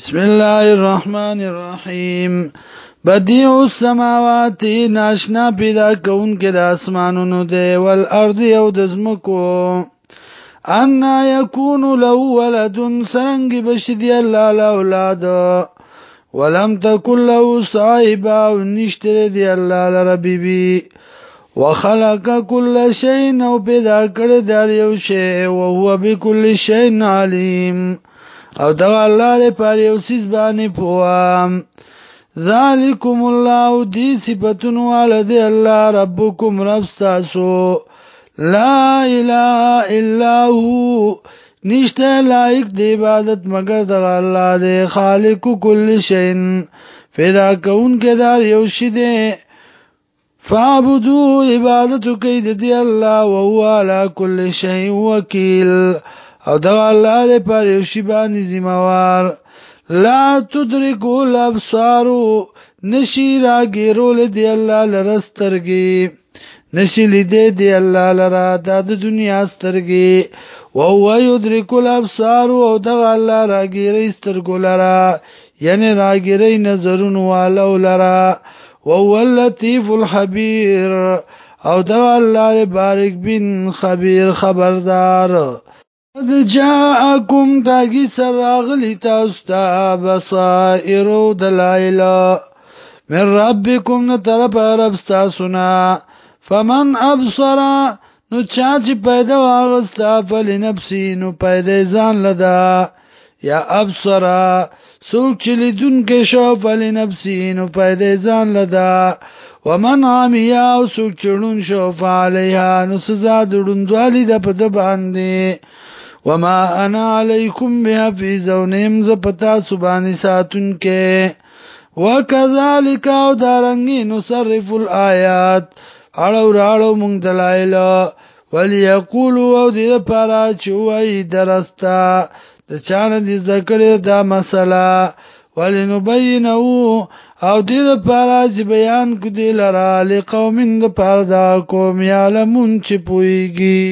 بسم الله الرحمن الرحیم بدیع السماوات ناشنا پیدا کون کې د اسمانونو دی ول ارض یو د زمکو ان یکون له ولد سرنګ بشدی الله له اولاد ولم تکل له صاحبه نشته دی الله لره بیبي وخلق كل شيء او پیدا کړ دی یو شی او هو بكل شيء علیم او دا الله دې پر یو سیس باندې پوام ذالکم الله دې صفاتون والد الله ربکم رب تاسو لا اله الا هو نشته لایق دی عبادت مگر د الله دی خالق کل شین پیدا کون کې دار یو شی دی فعبدو عبادت کوي د دی الله او هو علا کل شی وکیل او دا الله دې پر یوشي باندې ذمہوار لا تدرک الابصار نشی را ګیرول دی الله لرسترګي نشی لیدې دی الله لرا د دنیا سترګي او هو یدرک الابصار او دا الله را ګیرې سترګو لرا یعنی را ګیرې نظرون والو لرا او هو اللطیف الخبیر او دا الله بارک بن خبیر خبردار قد جاءكم داگی سراغلی تاستا بصائر و دلائل من ربکم نطرف رب ستاسونا فمن ابصرا نو چا چې پیدا واغستا فلی نفسی نو پیدا ځان لدا یا ابصرا سوک چلی دن کے شو فلی نفسی نو پیدا ځان لدا ومن عامیا او سوک چړون شو فالیها نو سزا دړون دوالی د پد باندې وما انا علیکم بها فی زونهم ز پتا سبانی ساتن کې وکذالک او دارنګي نصرف الایات اړو راړو مونږ دلایل وليقولوا او دې لپاره چې وای درستا د چانه دې ذکر دا مسله ولنبینه او دې لپاره چې بیان کو دې لرا لقوم د پردا قوم یعلمون چې پويږي